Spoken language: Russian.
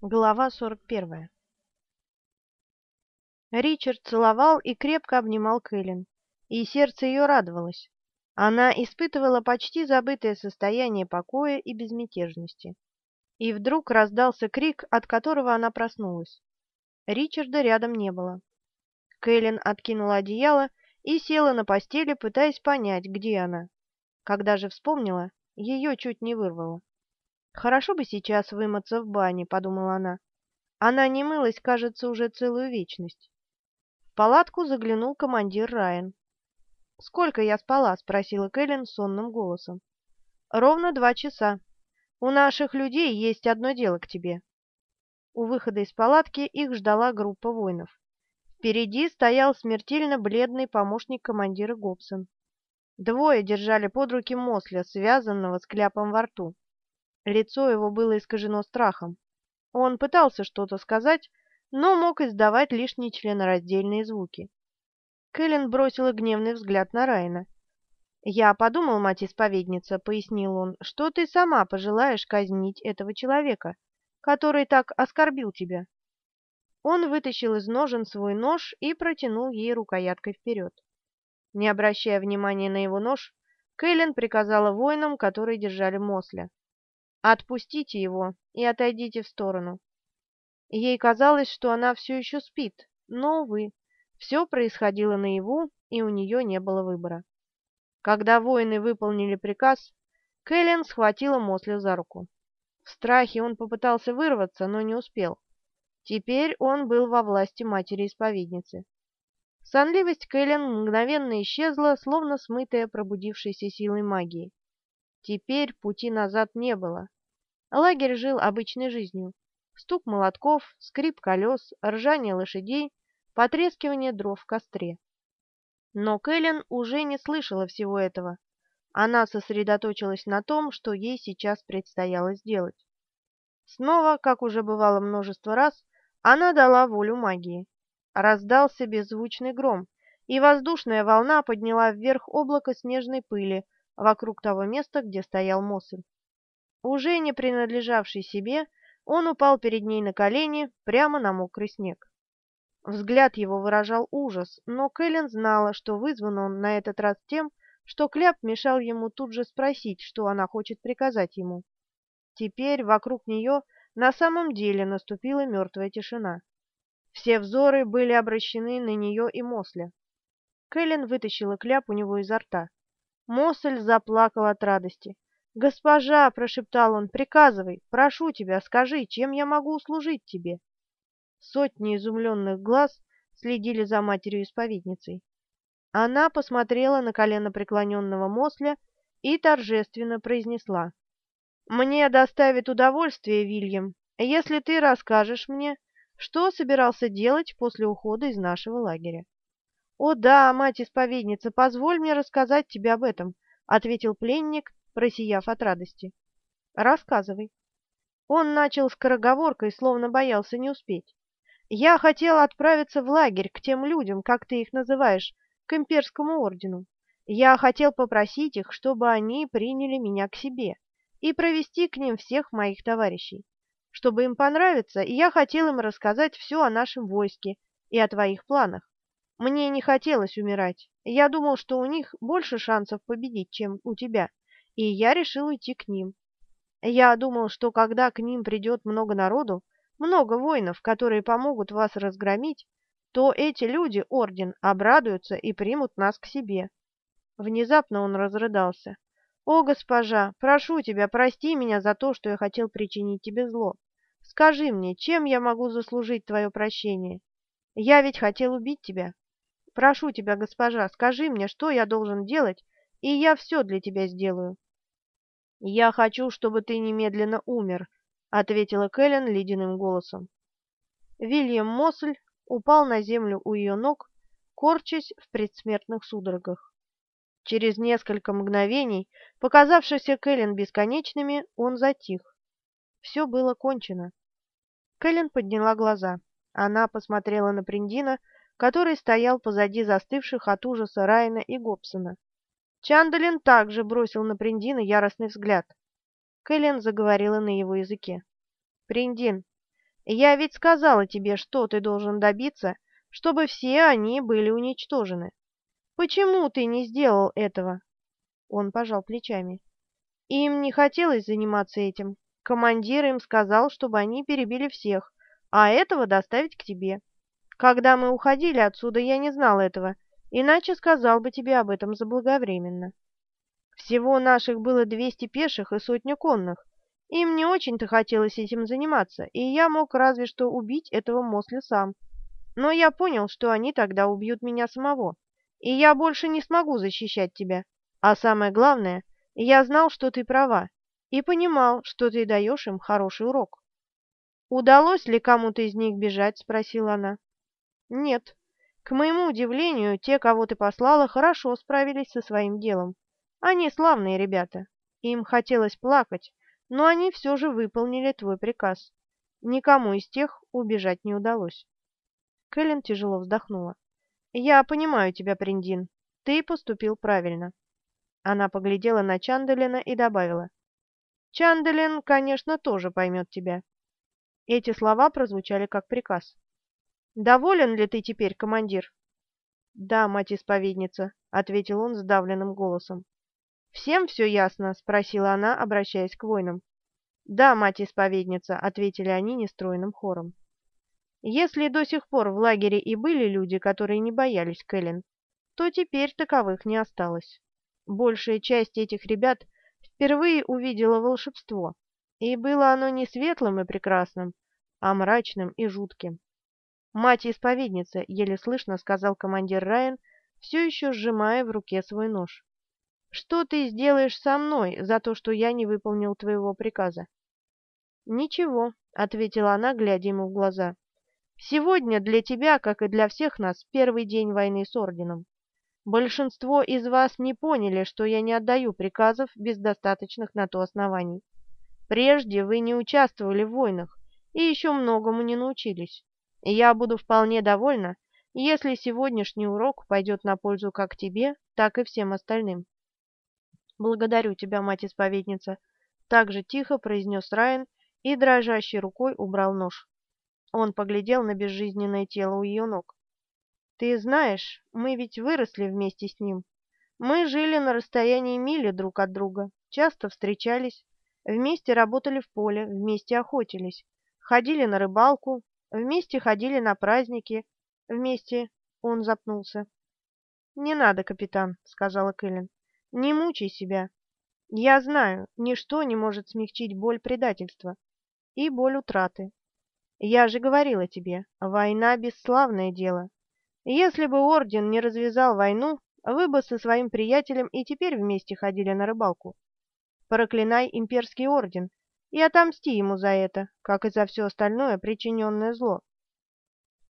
Глава 41 Ричард целовал и крепко обнимал Кэлен, и сердце ее радовалось. Она испытывала почти забытое состояние покоя и безмятежности. И вдруг раздался крик, от которого она проснулась. Ричарда рядом не было. Кэлен откинула одеяло и села на постели, пытаясь понять, где она. Когда же вспомнила, ее чуть не вырвало. «Хорошо бы сейчас вымыться в бане», — подумала она. Она не мылась, кажется, уже целую вечность. В палатку заглянул командир Райан. «Сколько я спала?» — спросила Кэлен сонным голосом. «Ровно два часа. У наших людей есть одно дело к тебе». У выхода из палатки их ждала группа воинов. Впереди стоял смертельно бледный помощник командира Гобсон. Двое держали под руки Мосля, связанного с кляпом во рту. Лицо его было искажено страхом. Он пытался что-то сказать, но мог издавать лишь нечленораздельные звуки. Кэлен бросила гневный взгляд на Райна. «Я подумал, мать-исповедница», — пояснил он, — «что ты сама пожелаешь казнить этого человека, который так оскорбил тебя». Он вытащил из ножен свой нож и протянул ей рукояткой вперед. Не обращая внимания на его нож, Кэлен приказала воинам, которые держали Мосля. Отпустите его и отойдите в сторону. Ей казалось, что она все еще спит, но, увы, все происходило наяву, и у нее не было выбора. Когда воины выполнили приказ, Кэлен схватила Мосли за руку. В страхе он попытался вырваться, но не успел. Теперь он был во власти матери-исповедницы. Сонливость Кэлен мгновенно исчезла, словно смытая пробудившейся силой магии. Теперь пути назад не было. Лагерь жил обычной жизнью. Стук молотков, скрип колес, ржание лошадей, потрескивание дров в костре. Но Кэлен уже не слышала всего этого. Она сосредоточилась на том, что ей сейчас предстояло сделать. Снова, как уже бывало множество раз, она дала волю магии. Раздался беззвучный гром, и воздушная волна подняла вверх облако снежной пыли, вокруг того места, где стоял Мосль. Уже не принадлежавший себе, он упал перед ней на колени, прямо на мокрый снег. Взгляд его выражал ужас, но Кэлен знала, что вызван он на этот раз тем, что Кляп мешал ему тут же спросить, что она хочет приказать ему. Теперь вокруг нее на самом деле наступила мертвая тишина. Все взоры были обращены на нее и Мосля. Кэлен вытащила Кляп у него изо рта. Мосль заплакал от радости. «Госпожа!» — прошептал он. «Приказывай! Прошу тебя, скажи, чем я могу услужить тебе?» Сотни изумленных глаз следили за матерью-исповедницей. Она посмотрела на колено преклоненного Мосля и торжественно произнесла. «Мне доставит удовольствие, Вильям, если ты расскажешь мне, что собирался делать после ухода из нашего лагеря». «О да, мать-исповедница, позволь мне рассказать тебе об этом», — ответил пленник, просияв от радости. «Рассказывай». Он начал скороговоркой, словно боялся не успеть. «Я хотел отправиться в лагерь к тем людям, как ты их называешь, к имперскому ордену. Я хотел попросить их, чтобы они приняли меня к себе и провести к ним всех моих товарищей. Чтобы им понравиться, я хотел им рассказать все о нашем войске и о твоих планах. Мне не хотелось умирать. Я думал, что у них больше шансов победить, чем у тебя, и я решил уйти к ним. Я думал, что когда к ним придет много народу, много воинов, которые помогут вас разгромить, то эти люди, орден, обрадуются и примут нас к себе. Внезапно он разрыдался. «О, госпожа, прошу тебя, прости меня за то, что я хотел причинить тебе зло. Скажи мне, чем я могу заслужить твое прощение? Я ведь хотел убить тебя». Прошу тебя, госпожа, скажи мне, что я должен делать, и я все для тебя сделаю. Я хочу, чтобы ты немедленно умер, ответила Кэлен ледяным голосом. Вильям Мосль упал на землю у ее ног, корчась в предсмертных судорогах. Через несколько мгновений, показавшихся Кэлен бесконечными, он затих. Все было кончено. Кэлен подняла глаза. Она посмотрела на Приндина, который стоял позади застывших от ужаса Райана и Гобсона. Чандалин также бросил на Приндина яростный взгляд. Кэлен заговорила на его языке. «Приндин, Я ведь сказала тебе, что ты должен добиться, чтобы все они были уничтожены. Почему ты не сделал этого?» Он пожал плечами. Им не хотелось заниматься этим. Командир им сказал, чтобы они перебили всех, а этого доставить к тебе. Когда мы уходили отсюда, я не знал этого, иначе сказал бы тебе об этом заблаговременно. Всего наших было двести пеших и сотня конных. Им не очень-то хотелось этим заниматься, и я мог разве что убить этого Мосли сам. Но я понял, что они тогда убьют меня самого, и я больше не смогу защищать тебя. А самое главное, я знал, что ты права, и понимал, что ты даешь им хороший урок. «Удалось ли кому-то из них бежать?» — спросила она. «Нет. К моему удивлению, те, кого ты послала, хорошо справились со своим делом. Они славные ребята. Им хотелось плакать, но они все же выполнили твой приказ. Никому из тех убежать не удалось». Кэлен тяжело вздохнула. «Я понимаю тебя, Приндин. Ты поступил правильно. Она поглядела на Чандалина и добавила. «Чандалин, конечно, тоже поймет тебя». Эти слова прозвучали как приказ. «Доволен ли ты теперь, командир?» «Да, мать-исповедница», — ответил он сдавленным голосом. «Всем все ясно?» — спросила она, обращаясь к воинам. «Да, мать-исповедница», — ответили они нестроенным хором. Если до сих пор в лагере и были люди, которые не боялись Кэлен, то теперь таковых не осталось. Большая часть этих ребят впервые увидела волшебство, и было оно не светлым и прекрасным, а мрачным и жутким. «Мать-исповедница», — еле слышно сказал командир Райан, все еще сжимая в руке свой нож. «Что ты сделаешь со мной за то, что я не выполнил твоего приказа?» «Ничего», — ответила она, глядя ему в глаза. «Сегодня для тебя, как и для всех нас, первый день войны с Орденом. Большинство из вас не поняли, что я не отдаю приказов без достаточных на то оснований. Прежде вы не участвовали в войнах и еще многому не научились. Я буду вполне довольна, если сегодняшний урок пойдет на пользу как тебе, так и всем остальным. Благодарю тебя, мать-исповедница, так же тихо произнес Райан и дрожащей рукой убрал нож. Он поглядел на безжизненное тело у ее ног. Ты знаешь, мы ведь выросли вместе с ним. Мы жили на расстоянии мили друг от друга, часто встречались, вместе работали в поле, вместе охотились, ходили на рыбалку, вместе ходили на праздники, вместе... Он запнулся. «Не надо, капитан», — сказала Кэлен. «Не мучай себя. Я знаю, ничто не может смягчить боль предательства и боль утраты. Я же говорила тебе, война — бесславное дело. Если бы Орден не развязал войну, вы бы со своим приятелем и теперь вместе ходили на рыбалку. Проклинай имперский орден и отомсти ему за это, как и за все остальное причиненное зло.